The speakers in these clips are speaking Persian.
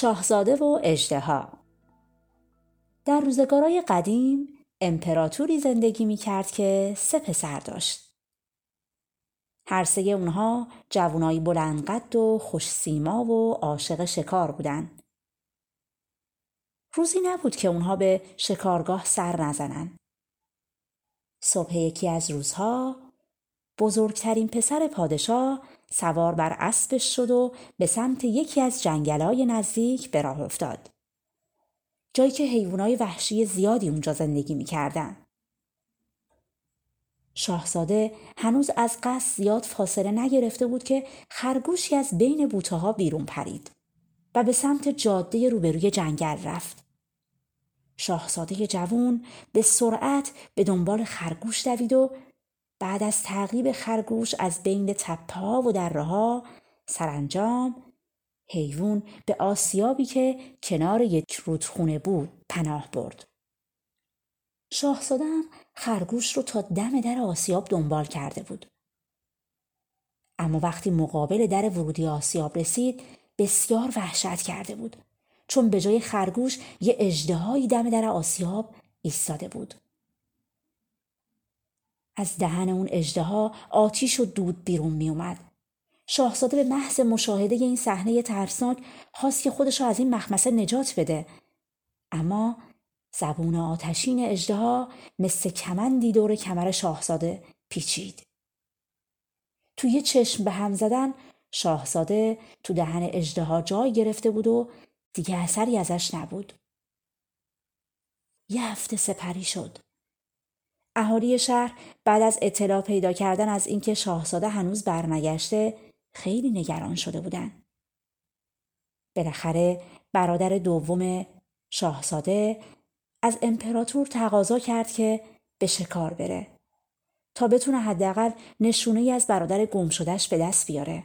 شاهزاده و اجدها در روزگارای قدیم امپراتوری زندگی می کرد که سه پسر داشت. هر سه اونها جوانایی بلندقد و خوش سیما و عاشق شکار بودند. روزی نبود که اونها به شکارگاه سر نزنن. صبح یکی از روزها بزرگترین پسر پادشاه سوار بر اسبش شد و به سمت یکی از جنگلای نزدیک به راه افتاد. جایی که حیوانای وحشی زیادی اونجا زندگی می‌کردن. شاهزاده هنوز از قصد زیاد فاصله نگرفته بود که خرگوشی از بین بوته ها بیرون پرید و به سمت جاده روبروی جنگل رفت. شاهزاده جوون به سرعت به دنبال خرگوش دوید و بعد از تعقیب خرگوش از بین تپه و دره ها سرانجام حیوان به آسیابی که کنار یک رودخونه بود پناه برد. شاهزادم خرگوش رو تا دم در آسیاب دنبال کرده بود. اما وقتی مقابل در ورودی آسیاب رسید بسیار وحشت کرده بود چون به جای خرگوش یه اجدهایی دم در آسیاب ایستاده بود. از دهن اون اجدها آتیش و دود بیرون می اومد. شاهزاده به محض مشاهده این صحنه ترسناک خواست که خودش از این مخمسه نجات بده. اما زبون آتشین اجدها مثل کمندی دور کمر شاهزاده پیچید. توی چشم به هم زدن شاهزاده تو دهن اجدها جای گرفته بود و دیگه اثری ازش نبود. یه هفته سپری شد. اهالی شهر بعد از اطلاع پیدا کردن از اینکه شاهزاده هنوز برنگشته خیلی نگران شده بودن. بالاخره برادر دوم شاهزاده از امپراتور تقاضا کرد که به شکار بره تا بتونه حداقل نشونه از برادر گم شدهش به دست بیاره.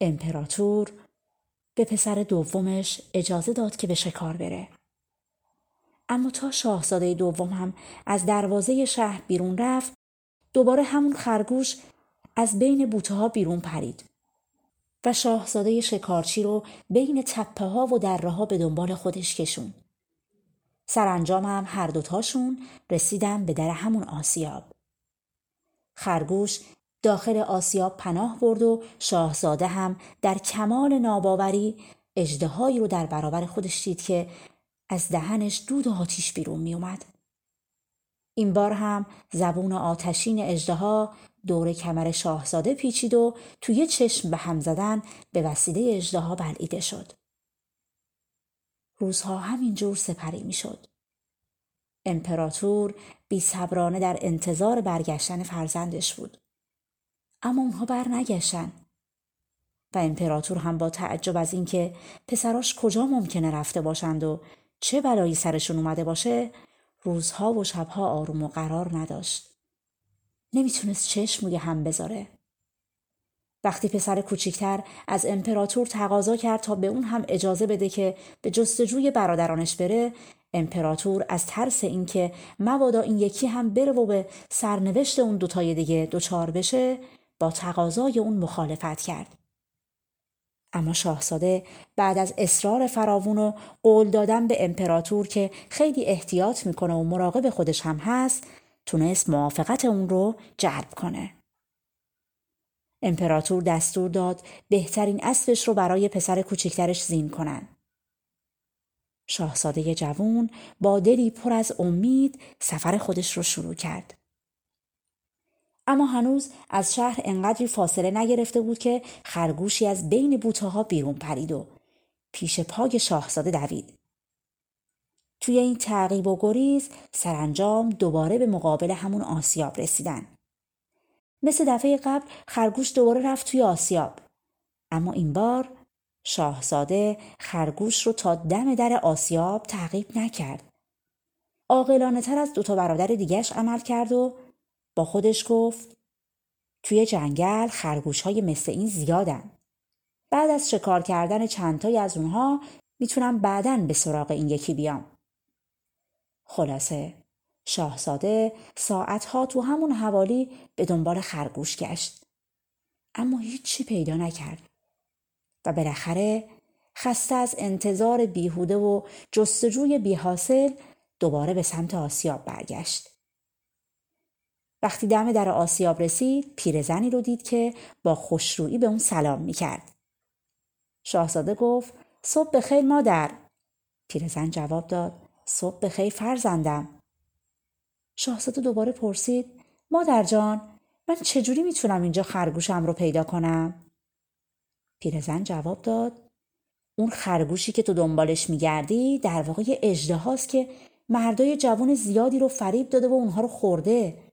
امپراتور به پسر دومش اجازه داد که به شکار بره. اما تا شاهزاده دوم هم از دروازه شهر بیرون رفت دوباره همون خرگوش از بین بوته ها بیرون پرید و شاهزاده شکارچی رو بین تپه ها و دره ها به دنبال خودش کشون. سرانجام هم هر دوتاشون رسیدن به در همون آسیاب. خرگوش داخل آسیاب پناه برد و شاهزاده هم در کمال ناباوری اجدهایی رو در برابر خودش دید که از دهنش دود و آتیش بیرون می اومد. این بار هم زبون آتشین اجدها دور کمر شاهزاده پیچید و توی چشم به هم زدن به وسیله اجدها بلعیده شد. روزها همینجور سپری می‌شد. امپراتور بی صبرانه در انتظار برگشتن فرزندش بود. اما اونها بر نگشتن. و امپراتور هم با تعجب از اینکه پسراش کجا ممکنه رفته باشند و چه بلایی سرشون اومده باشه روزها و شبها آروم و قرار نداشت. نمی‌تونست چشم روی هم بذاره. وقتی پسر کوچیکتر از امپراتور تقاضا کرد تا به اون هم اجازه بده که به جستجوی برادرانش بره امپراتور از ترس اینکه مبادا این یکی هم بره و به سرنوشت اون دوتای دیگه دچار بشه با تقاضای اون مخالفت کرد اما شاهزاده بعد از اصرار فراوون و قول دادن به امپراتور که خیلی احتیاط می‌کنه و مراقب خودش هم هست تونست موافقت اون رو جلب کنه. امپراتور دستور داد بهترین اسبش رو برای پسر کوچکترش زین کنن. شاهزاده جوون با دلی پر از امید سفر خودش رو شروع کرد. اما هنوز از شهر انقدری فاصله نگرفته بود که خرگوشی از بین بوته ها بیرون پرید و پیش پای شاهزاده دوید. توی این تعقیب و گریز سرانجام دوباره به مقابل همون آسیاب رسیدن. مثل دفعه قبل خرگوش دوباره رفت توی آسیاب. اما این بار شاهزاده خرگوش رو تا دم در آسیاب تعقیب نکرد. عاقلانه تر از دوتا برادر دیگش عمل کرد و با خودش گفت توی جنگل خرگوش های مثل این زیادن. بعد از شکار کردن چندتایی از اونها می‌تونم بعدا به سراغ این یکی بیام. خلاصه شاهزاده ساعتها تو همون حوالی به دنبال خرگوش گشت. اما هیچی پیدا نکرد. و بالاخره خسته از انتظار بیهوده و جستجوی بیحاصل دوباره به سمت آسیاب برگشت. وقتی دم در آسیاب رسید پیرزنی رو دید که با خوشرویی به اون سلام می‌کرد. شاهزاده گفت صبح بخیر مادر. پیرزن جواب داد صبح بخیر فرزندم. شاهزاده دوباره پرسید مادر جان من چجوری می‌تونم اینجا خرگوشم رو پیدا کنم؟ پیرزن جواب داد اون خرگوشی که تو دنبالش میگردی در واقع یه که مردای جوان زیادی رو فریب داده و اونها رو خورده.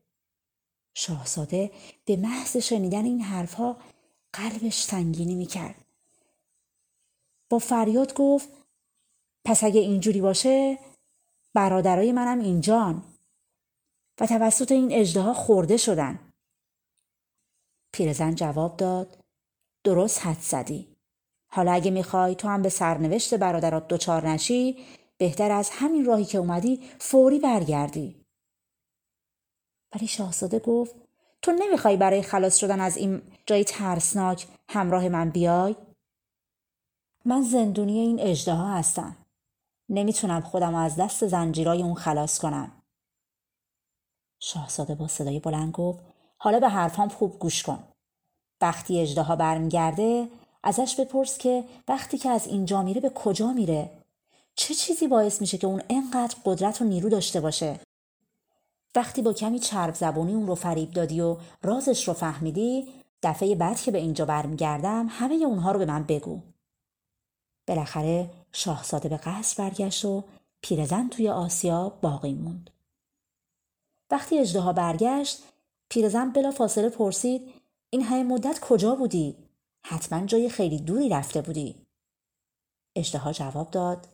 شاهزاده به محض شنیدن این حرفها قلبش سنگینی می‌کرد. با فریاد گفت پس اگه اینجوری باشه برادرای منم اینجان و توسط این اجده خورده شدن. پیرزن جواب داد درست حد زدی. حالا اگه می‌خوای تو هم به سرنوشت برادرات دچار نشی بهتر از همین راهی که اومدی فوری برگردی. ولی شاهزاده گفت تو نمی‌خوای برای خلاص شدن از این جای ترسناک همراه من بیای؟ من زندونی این اجده ها هستم. نمی‌تونم خودم از دست زنجیرای اون خلاص کنم. شاهزاده با صدای بلند گفت حالا به حرفام خوب گوش کن. وقتی اجدها برمیگرده ازش بپرس که وقتی که از اینجا میره به کجا میره چه چیزی باعث میشه که اون انقدر قدرت و نیرو داشته باشه وقتی با کمی چرب زبونی اون رو فریب دادی و رازش رو فهمیدی دفعه بعد که به اینجا برمیگردم همه اونها رو به من بگو بالاخره شاهزاده به قصر برگشت و پیرزن توی آسیا باقی موند وقتی اجدها برگشت پیرزن بلا فاصله پرسید این همه مدت کجا بودی؟ حتما جای خیلی دوری رفته بودی. اشتها جواب داد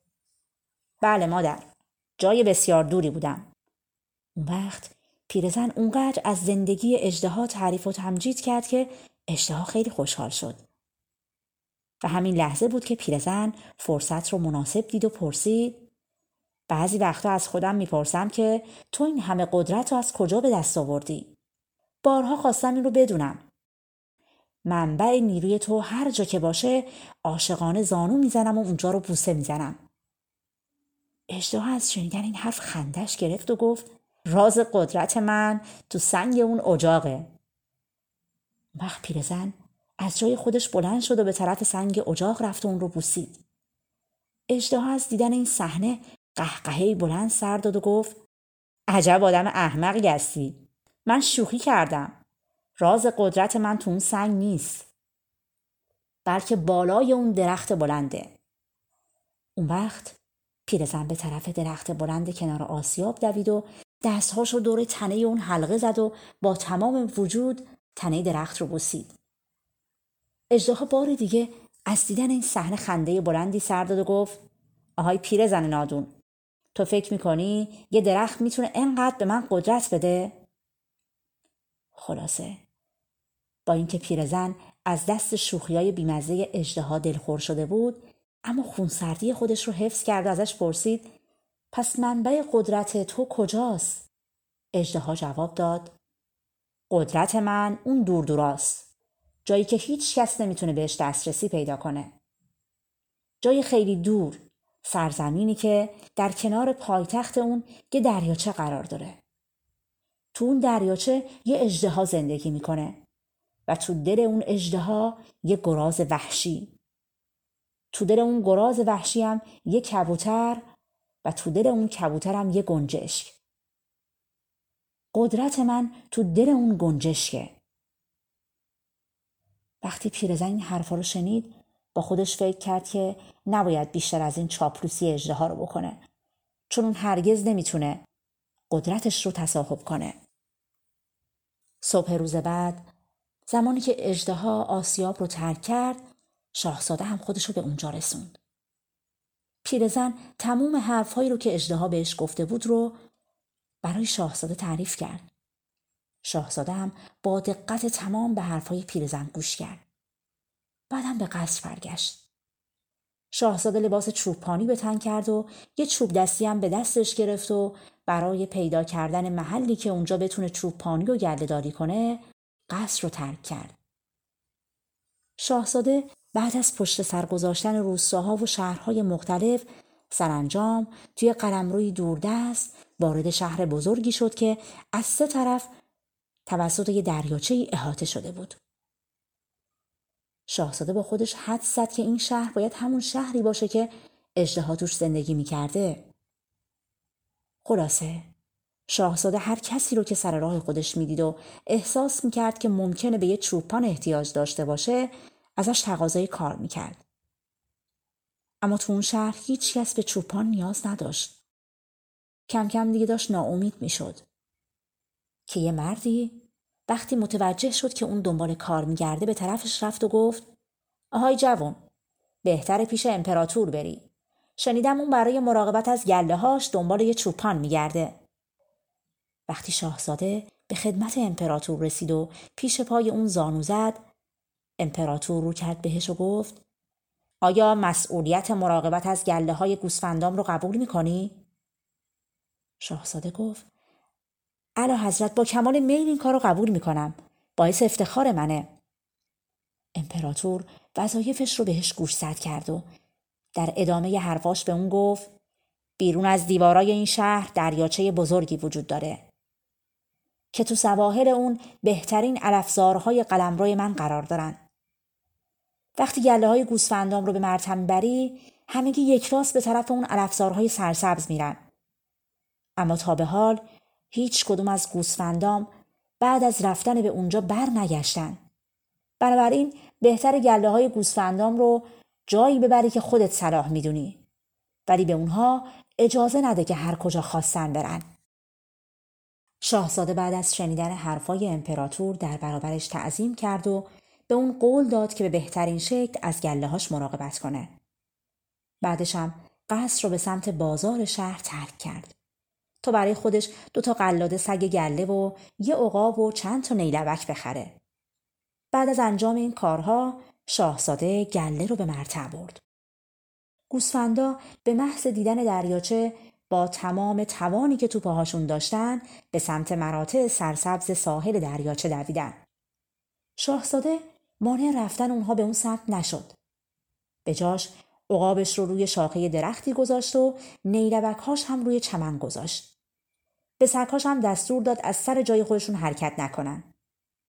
بله مادر جای بسیار دوری بودم. اون وقت پیرزن اونقدر از زندگی اجدها تعریف و تمجید کرد که اشتها خیلی خوشحال شد. و همین لحظه بود که پیرزن فرصت رو مناسب دید و پرسید بعضی وقتا از خودم می‌پرسم که تو این همه قدرت رو از کجا به دست آوردی؟ بارها خواستم این رو بدونم منبع نیروی تو هر جا که باشه عاشقانه زانو می‌زنم و اونجا رو بوسه می‌زنم اجده از شنیدن این حرف خندش گرفت و گفت راز قدرت من تو سنگ اون اجاقه. وقت پیرزن از جای خودش بلند شد و به طرف سنگ اجاق رفت و اون رو بوسید. اجده از دیدن این صحنه قهقهی بلند سر داد و گفت عجب آدم احمقی هستی. من شوخی کردم. راز قدرت من تو اون سنگ نیست. بلکه بالای اون درخت بلنده. اون وقت پیرزن به طرف درخت بلند کنار آسیاب دوید و دستهاش رو دور تنه اون حلقه زد و با تمام وجود تنه درخت رو بوسید اجدها بار دیگه از دیدن این صحنه خنده بلندی سر داد و گفت آهای پیرزن نادون تو فکر می‌کنی یه درخت می‌تونه انقدر به من قدرت بده؟ خلاصه با اینکه پیرزن از دست شوخیای بیمزه اجدها دلخور شده بود اما خونسردی خودش رو حفظ کرد و ازش پرسید پس منبع قدرت تو کجاست؟ اجدها جواب داد قدرت من اون دور دوراست جایی که هیچ کس نمی‌تونه بهش دسترسی پیدا کنه. جای خیلی دور سرزمینی که در کنار پایتخت اون یه دریاچه قرار داره. تو اون دریاچه یه اجدها زندگی می‌کنه و تو دل اون اجدها یه گراز وحشی. تو دل اون گراز وحشی هم یه کبوتر و تو دل اون کبوتر هم یه گنجشک قدرت من تو دل اون گنجشکه وقتی پیرزن این حرفا رو شنید با خودش فکر کرد که نباید بیشتر از این چاپلوسی اجده رو بکنه چون اون هرگز نمی‌تونه قدرتش رو تصاحب کنه. صبح روز بعد زمانی که اجدها آسیاب رو ترک کرد شاهزاده هم خودش رو به اونجا رسوند. پیرزن تموم حرفهایی رو که اجدها بهش گفته بود رو برای شاهزاده تعریف کرد. شاهزاده هم با دقت تمام به حرفهای پیرزن گوش کرد. بعدم به قصر برگشت. شاهزاده لباس چوبپانی به تن کرد و یه چوب دستی هم به دستش گرفت و برای پیدا کردن محلی که اونجا بتونه چوبپانی رو گردهداری کنه قصر رو ترک کرد. شاهزاده بعد از پشت سر گذاشتن روستاها و شهرهای مختلف سرانجام توی قلمروی دوردست وارد شهر بزرگی شد که از سه طرف توسط یه دریاچه احاطه شده بود. شاهزاده با خودش حد زد که این شهر باید همون شهری باشه که اجدها توش زندگی می‌کرده. خلاصه شاهزاده هر کسی رو که سر راه خودش می‌دید و احساس می‌کرد که ممکنه به یه چوپان احتیاج داشته باشه ازش تقاضای کار می‌کرد. اما تو اون شهر هیچ کس به چوپان نیاز نداشت. کم کم دیگه داشت ناامید می‌شد. که یه مردی وقتی متوجه شد که اون دنبال کار میگرده به طرفش رفت و گفت آهای جوان بهتر پیش امپراتور بری شنیدم اون برای مراقبت از گله هاش دنبال یه چوپان میگرده وقتی شاهزاده به خدمت امپراتور رسید و پیش پای اون زانو زد امپراتور رو کرد بهش و گفت آیا مسئولیت مراقبت از گله های گوسفندام رو قبول می‌کنی؟ شاهزاده گفت علا حضرت با کمال میل این کار رو قبول می‌کنم. باعث افتخار منه. امپراتور وظایفش رو بهش گوشزد کرد و در ادامه حرفاش به اون گفت بیرون از دیوارای این شهر دریاچه بزرگی وجود داره. که تو سواحل اون بهترین علفزارهای قلمروی من قرار دارن. وقتی گله های گوسفندام رو به مرتم بری همگی یک راست به طرف اون علفزارهای سرسبز میرن اما تا به حال هیچ کدوم از گوسفندام بعد از رفتن به اونجا بر نگشتن. بنابراین بهتر گله های گوسفندام رو جایی ببری که خودت صلاح می‌دونی. ولی به اونها اجازه نده که هر کجا خواستن برن. شاهزاده بعد از شنیدن حرفای امپراتور در برابرش تعظیم کرد و به اون قول داد که به بهترین شکل از گله هاش مراقبت کنه. بعدش هم قصر رو به سمت بازار شهر ترک کرد. تا برای خودش دو تا قلاده سگ گله و یه عقاب و چند تا نیلبک بخره. بعد از انجام این کارها شاهزاده گله رو به مرتع برد. گوسفندا به محض دیدن دریاچه با تمام توانی که تو پاهاشون داشتن به سمت مراتع سرسبز ساحل دریاچه دویدن. شاهزاده مانع رفتن اونها به اون سمت نشد. به جاش عقابش رو روی شاخه درختی گذاشت و نیلبکهاش هم روی چمن گذاشت. به سگهاش هم دستور داد از سر جای خودشون حرکت نکنن.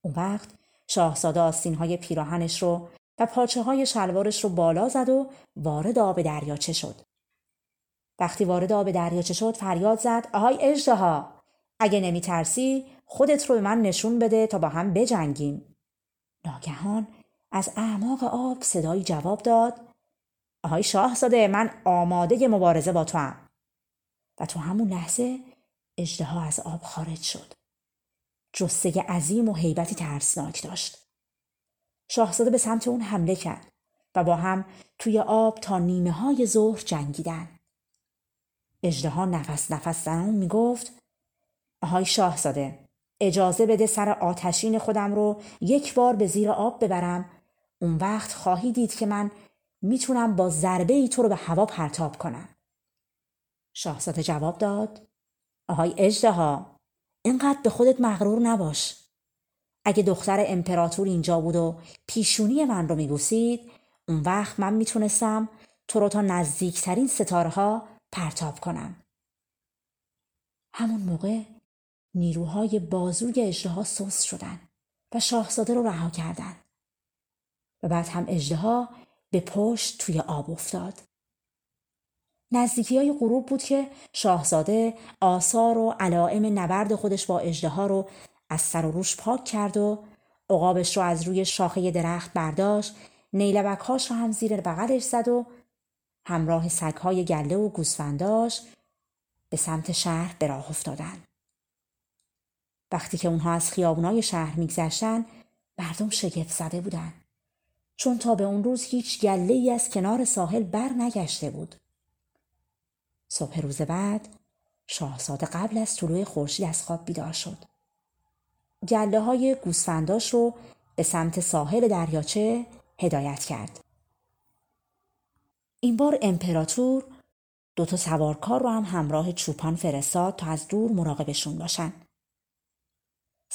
اون وقت شاهزاده آستین های پیراهنش رو و پاچه های شلوارش رو بالا زد و وارد آب دریاچه شد. وقتی وارد آب دریاچه شد فریاد زد آهای اجدها اگه نمی ترسی خودت رو به من نشون بده تا با هم بجنگیم. ناگهان از اعماق آب صدایی جواب داد آهای شاهزاده من آماده مبارزه با تو هم. و تو همون لحظه اجدها از آب خارج شد. جسته عظیم و حیبتی ترسناک داشت. شاهزاده به سمت اون حمله کرد و با هم توی آب تا نیمه های ظهر جنگیدن. اجدها نفس نفس زنان می گفت آهای شاهزاده اجازه بده سر آتشین خودم رو یک بار به زیر آب ببرم. اون وقت خواهی دید که من می‌تونم با ضربه ای تو رو به هوا پرتاب کنم. شاهزاده جواب داد آهای اجدها اینقدر به خودت مغرور نباش. اگه دختر امپراتور اینجا بود و پیشونی من رو میبوسید اون وقت من می‌تونستم تو رو تا نزدیکترین ستاره پرتاب کنم. همون موقع نیروهای بازوی اجدها سوس شدن و شاهزاده رو رها کردن و بعد هم اجدها به پشت توی آب افتاد نزدیکی های غروب بود که شاهزاده آثار و علائم نبرد خودش با اجده رو از سر و روش پاک کرد و عقابش رو از روی شاخه درخت برداشت نیلبکهاش رو هم زیر بغلش زد و همراه سگهای گله و گوسفنداش به سمت شهر به راه افتادند. وقتی که اونها از خیابونای شهر میگذشتن مردم شگفت زده بودند. چون تا به اون روز هیچ گله ای از کنار ساحل بر نگشته بود. صبح روز بعد شاهزاده قبل از طلوع خورشید از خواب بیدار شد. گله های گوسفنداش رو به سمت ساحل دریاچه هدایت کرد. این بار امپراتور دو تا سوارکار رو هم همراه چوپان فرستاد تا از دور مراقبشون باشن.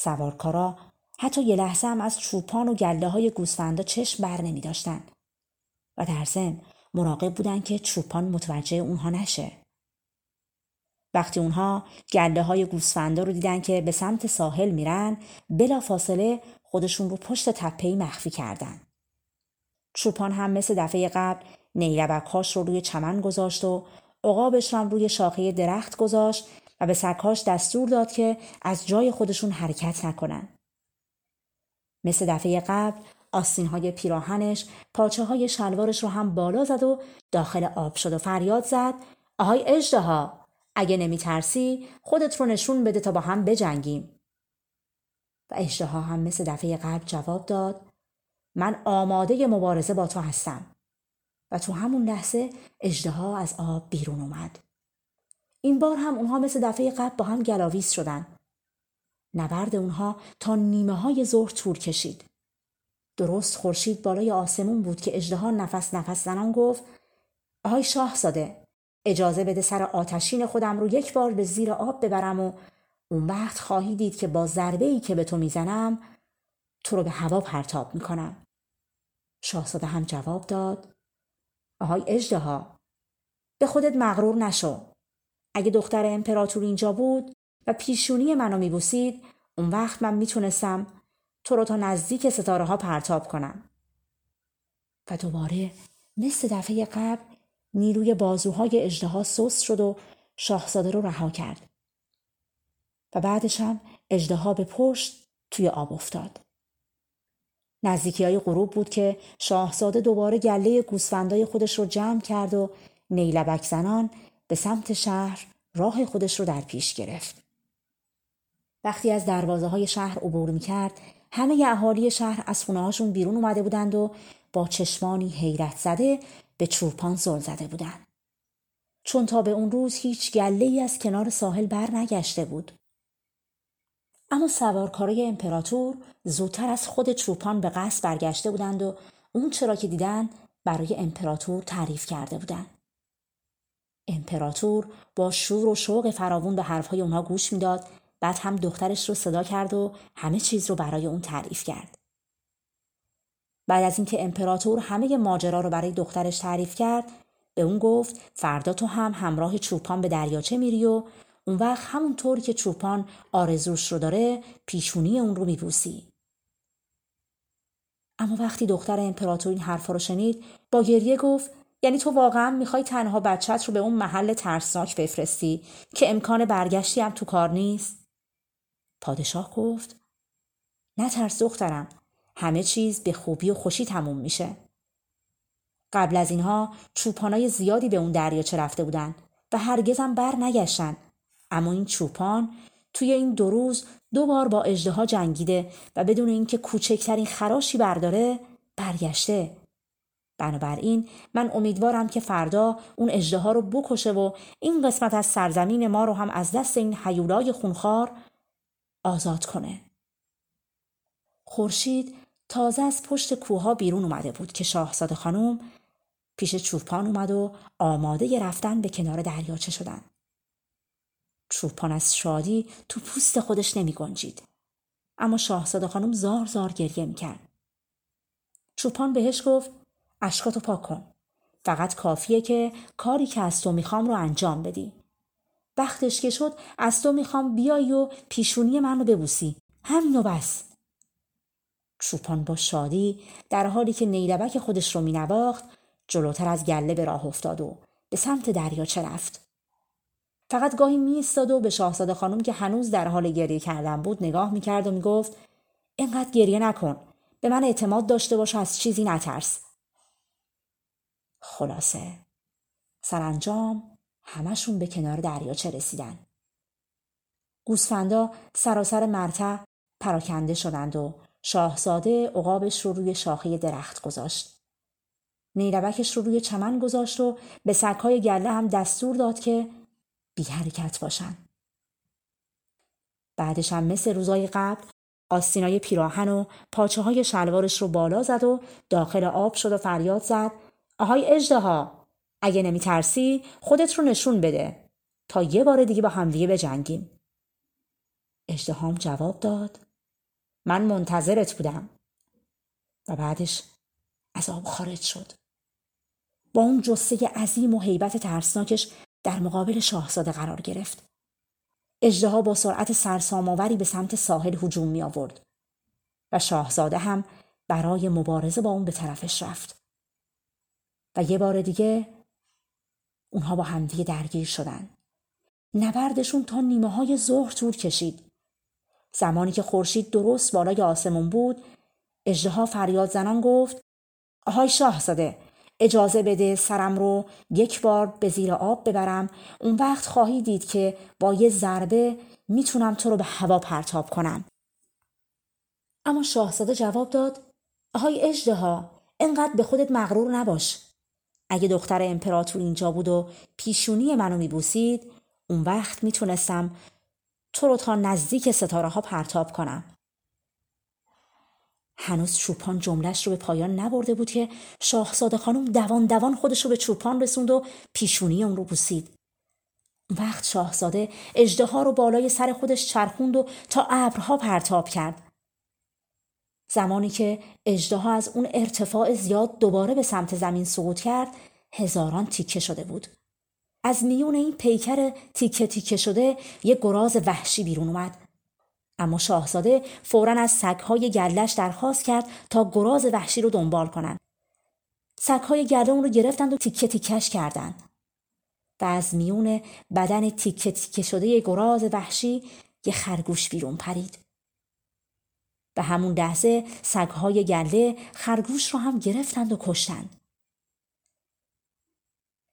سوارکارا حتی یه لحظه هم از چوپان و گله های گوسفندا چشم بر نمی داشتن و در ضمن مراقب بودن که چوپان متوجه اونها نشه. وقتی اونها گله های گوسفندا رو دیدن که به سمت ساحل میرن بلا فاصله خودشون رو پشت تپهی مخفی کردن. چوپان هم مثل دفعه قبل نیلبکهاش رو روی چمن گذاشت و عقابش رو روی شاخه درخت گذاشت و به سگهاش دستور داد که از جای خودشون حرکت نکنن. مثل دفعه قبل آستین های پیراهنش پاچه های شلوارش رو هم بالا زد و داخل آب شد و فریاد زد آهای اجده اگه نمی ترسی خودت رو نشون بده تا با هم بجنگیم. و اجده هم مثل دفعه قبل جواب داد من آماده مبارزه با تو هستم. و تو همون لحظه اجده از آب بیرون اومد. این بار هم اونها مثل دفعه قبل با هم گلاویز شدن. نبرد اونها تا نیمه های ظهر طول کشید. درست خورشید بالای آسمون بود که اجده نفس نفس زنان گفت آهای شاهزاده اجازه بده سر آتشین خودم رو یک بار به زیر آب ببرم و اون وقت خواهی دید که با ضربه ای که به تو می‌زنم تو رو به هوا پرتاب می‌کنم. شاهزاده هم جواب داد آهای اجده به خودت مغرور نشو. اگه دختر امپراتور اینجا بود و پیشونی منو میبوسید اون وقت من می‌تونستم تو رو تا نزدیک ستاره ها پرتاب کنم. و دوباره مثل دفعه قبل نیروی بازوهای اجدها سست شد و شاهزاده رو رها کرد. و بعدش هم اجدها به پشت توی آب افتاد. نزدیکی های غروب بود که شاهزاده دوباره گله گوسفندای خودش رو جمع کرد و نیلبک زنان به سمت شهر راه خودش رو در پیش گرفت. وقتی از دروازه های شهر عبور می کرد همه اهالی شهر از خونه بیرون اومده بودند و با چشمانی حیرت زده به چوپان زل زده بودند. چون تا به اون روز هیچ گله ای از کنار ساحل بر نگشته بود. اما سوارکارای امپراتور زودتر از خود چوپان به قصد برگشته بودند و اون چرا که دیدن برای امپراتور تعریف کرده بودند. امپراتور با شور و شوق فراوون به حرفهای اونها گوش می‌داد بعد هم دخترش رو صدا کرد و همه چیز رو برای اون تعریف کرد. بعد از اینکه امپراتور همه ماجرا رو برای دخترش تعریف کرد به اون گفت فردا تو هم همراه چوپان به دریاچه میری و اون وقت همونطور که چوپان آرزوش رو داره پیشونی اون رو میبوسی. اما وقتی دختر امپراتور این حرفا رو شنید با گریه گفت یعنی تو واقعا می‌خوای تنها بچت رو به اون محل ترسناک بفرستی که امکان برگشتی هم تو کار نیست؟ پادشاه گفت نه ترس دخترم همه چیز به خوبی و خوشی تموم میشه. قبل از اینها چوپانای زیادی به اون دریاچه رفته بودن و هرگزم بر نگشتن اما این چوپان توی این دو روز دو بار با اجدها جنگیده و بدون اینکه کوچکترین خراشی برداره برگشته بنابراین من امیدوارم که فردا اون اجدها رو بکشه و این قسمت از سرزمین ما رو هم از دست این حیولای خونخوار آزاد کنه خورشید تازه از پشت کوها بیرون اومده بود که شاهزاده خانم پیش چوپان اومد و آماده رفتن به کنار دریاچه شدن. چوپان از شادی تو پوست خودش نمی گنجید. اما شاهزاده خانم زار زار گریه می کرد. چوپان بهش گفت اشکاتو پاک کن. فقط کافیه که کاری که از تو می‌خوام رو انجام بدی. وقتش که شد از تو می‌خوام بیای و پیشونی من رو ببوسی. همینو بس. چوپان با شادی در حالی که نیلبک خودش رو مینواخت جلوتر از گله به راه افتاد و به سمت دریاچه رفت. فقط گاهی می و به شاهزاده خانم که هنوز در حال گریه کردن بود نگاه می‌کرد و می‌گفت اینقدر گریه نکن به من اعتماد داشته باش از چیزی نترس خلاصه سرانجام همشون به کنار دریاچه رسیدن. گوسفندا سراسر مرتع پراکنده شدند و شاهزاده عقابش رو روی شاخه درخت گذاشت. نیلبکش رو روی چمن گذاشت و به سگهای گله هم دستور داد که بی حرکت باشن. بعدش هم مثل روزای قبل آستینای پیراهن و پاچه های شلوارش رو بالا زد و داخل آب شد و فریاد زد آهای اجده اگه نمی ترسی خودت رو نشون بده تا یه بار دیگه با همدیگه بجنگیم. اجدهام جواب داد من منتظرت بودم و بعدش از آب خارج شد. با اون جسه عظیم و حیبت ترسناکش در مقابل شاهزاده قرار گرفت. اجدها با سرعت سرسامآوری به سمت ساحل هجوم می آورد و شاهزاده هم برای مبارزه با اون به طرفش رفت. و یه بار دیگه اونها با همدیگه درگیر شدن. نبردشون تا نیمه های ظهر طول کشید. زمانی که خورشید درست بالای آسمون بود، اجدها فریاد زنان گفت آهای شاهزاده اجازه بده سرم رو یک بار به زیر آب ببرم اون وقت خواهی دید که با یه ضربه می‌تونم تو رو به هوا پرتاب کنم. اما شاهزاده جواب داد آهای اجده انقدر به خودت مغرور نباش. اگه دختر امپراتور اینجا بود و پیشونی منو میبوسید اون وقت می‌تونستم تو رو تا نزدیک ستاره ها پرتاب کنم. هنوز چوپان جملش رو به پایان نبرده بود که شاهزاده خانم دوان دوان خودش رو به چوپان رسوند و پیشونی اون رو بوسید. وقت شاهزاده اجده رو بالای سر خودش چرخوند و تا ابرها پرتاب کرد. زمانی که اجده از اون ارتفاع زیاد دوباره به سمت زمین سقوط کرد هزاران تیکه شده بود. از میون این پیکر تیکه تیکه شده یک گراز وحشی بیرون اومد. اما شاهزاده فورا از سگهای گلش درخواست کرد تا گراز وحشی رو دنبال کنند. سگهای گله اون رو گرفتند و تیکه تیکش کردند. و از میون بدن تیکه تیکه شده گراز وحشی یه خرگوش بیرون پرید. به همون لحظه سگهای گله خرگوش رو هم گرفتند و کشتند.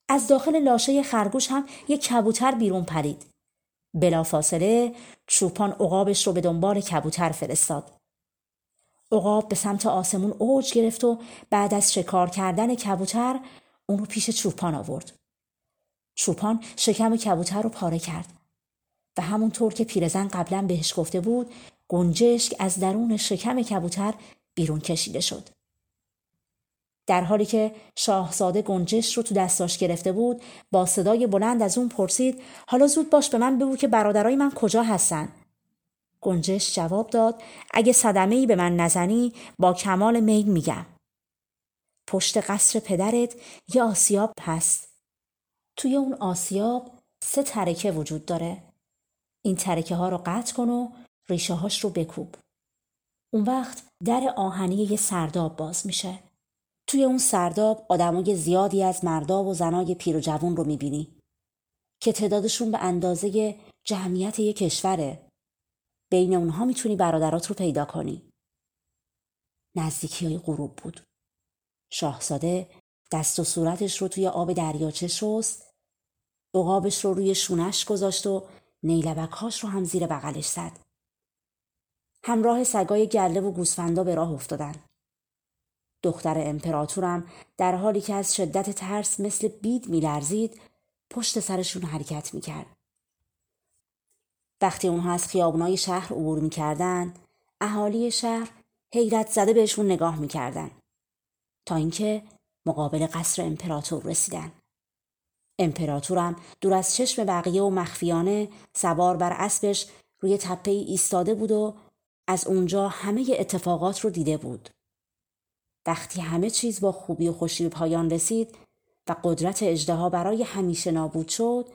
از داخل لاشه خرگوش هم یک کبوتر بیرون پرید. بلافاصله چوپان عقابش رو به دنبال کبوتر فرستاد. عقاب به سمت آسمون اوج گرفت و بعد از شکار کردن کبوتر اون رو پیش چوپان آورد. چوپان شکم کبوتر رو پاره کرد و همونطور که پیرزن قبلا بهش گفته بود گنجشک از درون شکم کبوتر بیرون کشیده شد. در حالی که شاهزاده گنجش رو تو دستاش گرفته بود با صدای بلند از اون پرسید حالا زود باش به من بگو که برادرای من کجا هستن؟ گنجش جواب داد اگه صدمه ای به من نزنی با کمال میل میگم. پشت قصر پدرت یه آسیاب هست. توی اون آسیاب سه ترکه وجود داره. این ترکه ها رو قطع کن و ریشه هاش رو بکوب اون وقت در آهنی یه سرداب باز میشه توی اون سرداب آدمای زیادی از مردا و زنای پیر و جوون رو می‌بینی که تعدادشون به اندازه جمعیت یک کشوره. بین اونها می‌تونی برادرات رو پیدا کنی. نزدیکی های غروب بود. شاهزاده دست و صورتش رو توی آب دریاچه شست عقابش رو روی شونش گذاشت و نیلبکهاش رو هم زیر بغلش زد. همراه سگای گله و گوسفندا به راه افتادن. دختر امپراتورم در حالی که از شدت ترس مثل بید میلرزید پشت سرشون حرکت می‌کرد. وقتی اونها از خیابونای شهر عبور می‌کردن اهالی شهر حیرت زده بهشون نگاه می‌کردن تا اینکه مقابل قصر امپراتور رسیدن. امپراتورم دور از چشم بقیه و مخفیانه سوار بر اسبش روی تپه ایستاده بود و از اونجا همه اتفاقات رو دیده بود. وقتی همه چیز با خوبی و خوشی به پایان رسید و قدرت اجدها برای همیشه نابود شد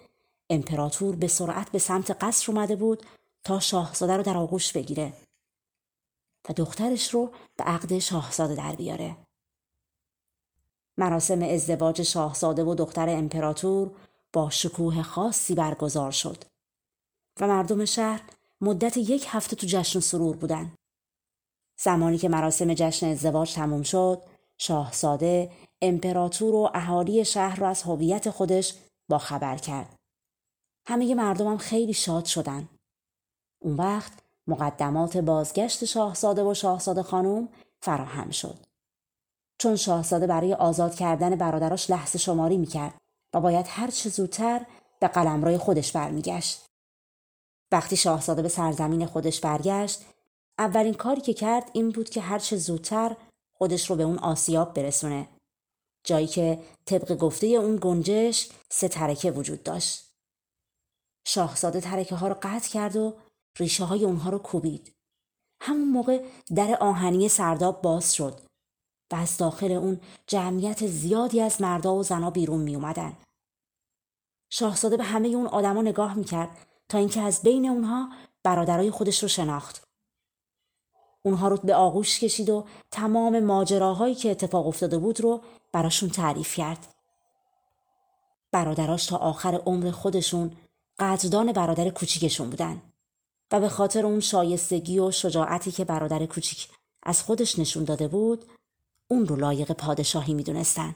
امپراتور به سرعت به سمت قصر اومده بود تا شاهزاده رو در آغوش بگیره و دخترش رو به عقد شاهزاده در بیاره. مراسم ازدواج شاهزاده و دختر امپراتور با شکوه خاصی برگزار شد و مردم شهر مدت یک هفته تو جشن سرور بودن. زمانی که مراسم جشن ازدواج تموم شد، شاهزاده، امپراتور و اهالی شهر را از هویت خودش با خبر کرد. همه مردمم خیلی شاد شدن. اون وقت مقدمات بازگشت شاهزاده و شاهزاده خانم فراهم شد. چون شاهزاده برای آزاد کردن برادراش لحظه شماری می‌کرد و باید هر چه زودتر به قلمرای خودش برمیگشت. وقتی شاهزاده به سرزمین خودش برگشت، اولین کاری که کرد این بود که هر چه زودتر خودش رو به اون آسیاب برسونه. جایی که طبق گفته اون گنجش سه ترکه وجود داشت. شاهزاده ترکه ها رو قطع کرد و ریشه های اونها رو کوبید. همون موقع در آهنی سرداب باز شد و از داخل اون جمعیت زیادی از مردا و زنا بیرون می اومدن. شاهزاده به همه اون آدما نگاه می‌کرد تا اینکه از بین اونها برادرای خودش رو شناخت. اونها رو به آغوش کشید و تمام ماجراهایی که اتفاق افتاده بود رو براشون تعریف کرد. برادراش تا آخر عمر خودشون قدردان برادر کوچیکشون بودن و به خاطر اون شایستگی و شجاعتی که برادر کوچیک از خودش نشون داده بود اون رو لایق پادشاهی می‌دونستن.